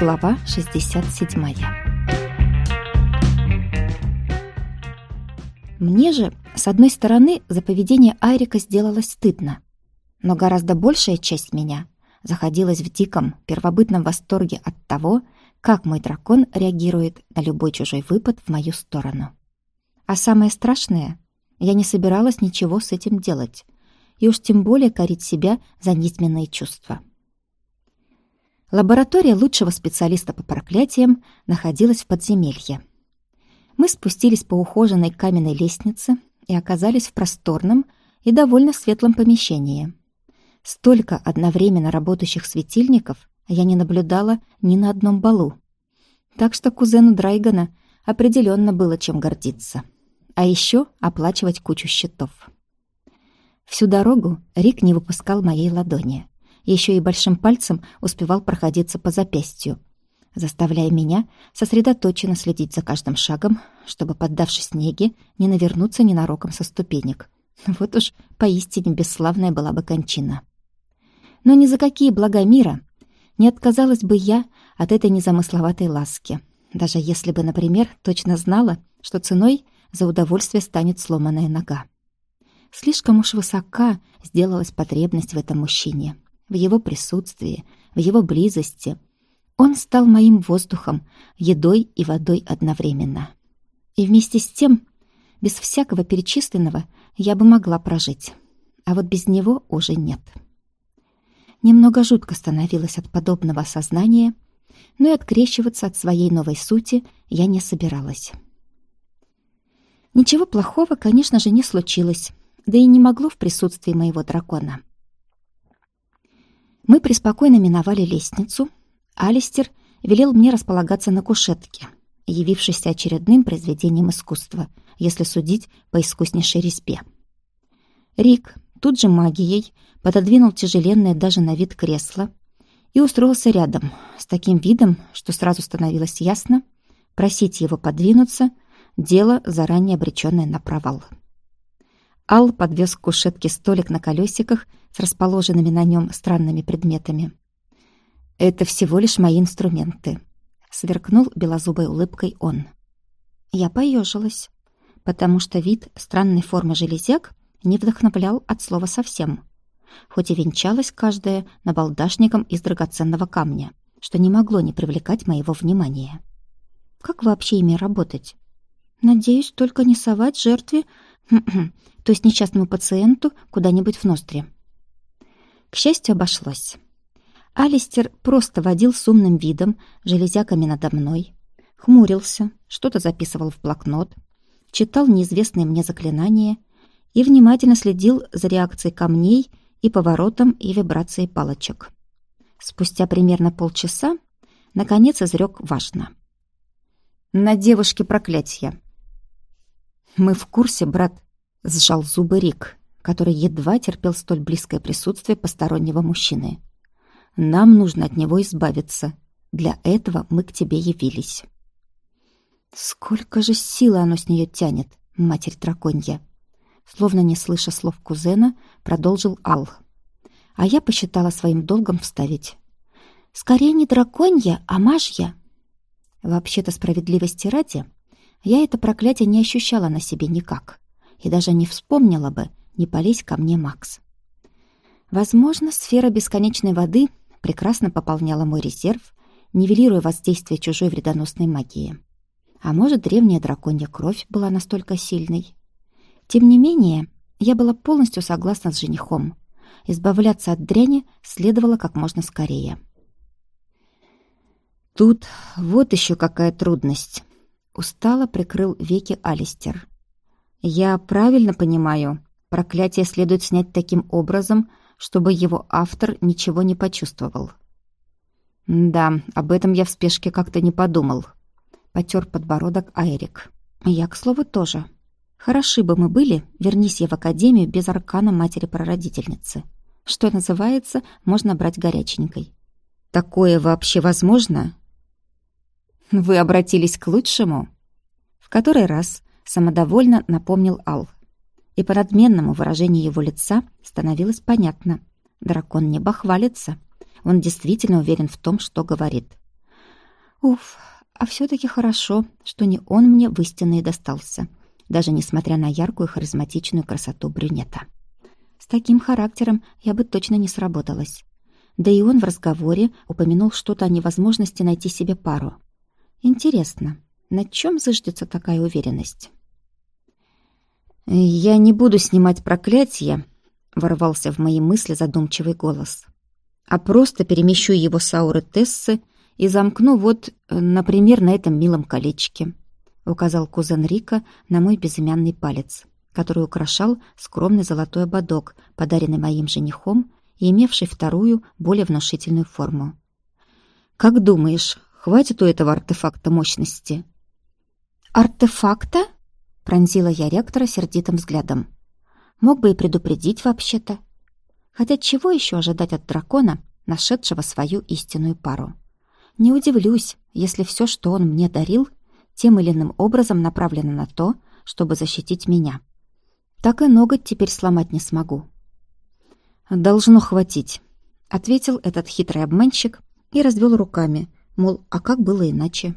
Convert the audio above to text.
Глава 67 Мне же, с одной стороны, за поведение Айрика сделалось стыдно, но гораздо большая часть меня заходилась в диком, первобытном восторге от того, как мой дракон реагирует на любой чужой выпад в мою сторону. А самое страшное, я не собиралась ничего с этим делать, и уж тем более корить себя за низменные чувства. Лаборатория лучшего специалиста по проклятиям находилась в подземелье. Мы спустились по ухоженной каменной лестнице и оказались в просторном и довольно светлом помещении. Столько одновременно работающих светильников я не наблюдала ни на одном балу. Так что кузену Драйгана определенно было чем гордиться. А еще оплачивать кучу счетов. Всю дорогу Рик не выпускал моей ладони еще и большим пальцем успевал проходиться по запястью, заставляя меня сосредоточенно следить за каждым шагом, чтобы, поддавшись неге, не навернуться ненароком со ступенек. Вот уж поистине бесславная была бы кончина. Но ни за какие блага мира не отказалась бы я от этой незамысловатой ласки, даже если бы, например, точно знала, что ценой за удовольствие станет сломанная нога. Слишком уж высока сделалась потребность в этом мужчине — в его присутствии, в его близости. Он стал моим воздухом, едой и водой одновременно. И вместе с тем, без всякого перечисленного, я бы могла прожить. А вот без него уже нет. Немного жутко становилось от подобного осознания, но и открещиваться от своей новой сути я не собиралась. Ничего плохого, конечно же, не случилось, да и не могло в присутствии моего дракона. Мы преспокойно миновали лестницу. Алистер велел мне располагаться на кушетке, явившейся очередным произведением искусства, если судить по искуснейшей резьбе. Рик тут же магией пододвинул тяжеленное даже на вид кресло и устроился рядом, с таким видом, что сразу становилось ясно, просить его подвинуться — дело, заранее обреченное на провал. Ал подвез к кушетке столик на колесиках с расположенными на нем странными предметами. «Это всего лишь мои инструменты», — сверкнул белозубой улыбкой он. Я поежилась, потому что вид странной формы железяк не вдохновлял от слова совсем, хоть и венчалась каждая набалдашником из драгоценного камня, что не могло не привлекать моего внимания. Как вообще ими работать? Надеюсь, только не совать жертве то есть несчастному пациенту куда-нибудь в ноздри. К счастью, обошлось. Алистер просто водил с умным видом железяками надо мной, хмурился, что-то записывал в блокнот, читал неизвестные мне заклинания и внимательно следил за реакцией камней и поворотом и вибрацией палочек. Спустя примерно полчаса наконец изрек важно. «На девушке проклятие. Мы в курсе, брат, Сжал зубы Рик, который едва терпел столь близкое присутствие постороннего мужчины. «Нам нужно от него избавиться. Для этого мы к тебе явились». «Сколько же силы оно с нее тянет, матерь драконья!» Словно не слыша слов кузена, продолжил Ал. А я посчитала своим долгом вставить. «Скорее не драконья, а мажья!» Вообще-то справедливости ради, я это проклятие не ощущала на себе никак и даже не вспомнила бы, не полезь ко мне Макс. Возможно, сфера бесконечной воды прекрасно пополняла мой резерв, нивелируя воздействие чужой вредоносной магии. А может, древняя драконья кровь была настолько сильной. Тем не менее, я была полностью согласна с женихом. Избавляться от дряни следовало как можно скорее. Тут вот еще какая трудность. Устало прикрыл веки Алистер. Я правильно понимаю, проклятие следует снять таким образом, чтобы его автор ничего не почувствовал. Да, об этом я в спешке как-то не подумал. Потер подбородок Айрик. Я, к слову, тоже. Хороши бы мы были, вернись я в академию без аркана матери-прародительницы. Что называется, можно брать горяченькой. Такое вообще возможно? Вы обратились к лучшему? В который раз самодовольно напомнил Ал. И по надменному выражению его лица становилось понятно. Дракон не бахвалится. Он действительно уверен в том, что говорит. Уф, а все-таки хорошо, что не он мне в истинные достался, даже несмотря на яркую харизматичную красоту брюнета. С таким характером я бы точно не сработалась. Да и он в разговоре упомянул что-то о невозможности найти себе пару. Интересно, на чем зыждется такая уверенность? «Я не буду снимать проклятие», — ворвался в мои мысли задумчивый голос, «а просто перемещу его с ауры Тессы и замкну вот, например, на этом милом колечке», — указал кузен Рика на мой безымянный палец, который украшал скромный золотой ободок, подаренный моим женихом и имевший вторую, более внушительную форму. «Как думаешь, хватит у этого артефакта мощности?» «Артефакта?» — пронзила я ректора сердитым взглядом. «Мог бы и предупредить вообще-то. Хотя чего еще ожидать от дракона, нашедшего свою истинную пару?» Не удивлюсь, если все, что он мне дарил, тем или иным образом направлено на то, чтобы защитить меня. Так и ноготь теперь сломать не смогу. «Должно хватить», — ответил этот хитрый обманщик и развел руками, мол, а как было иначе?»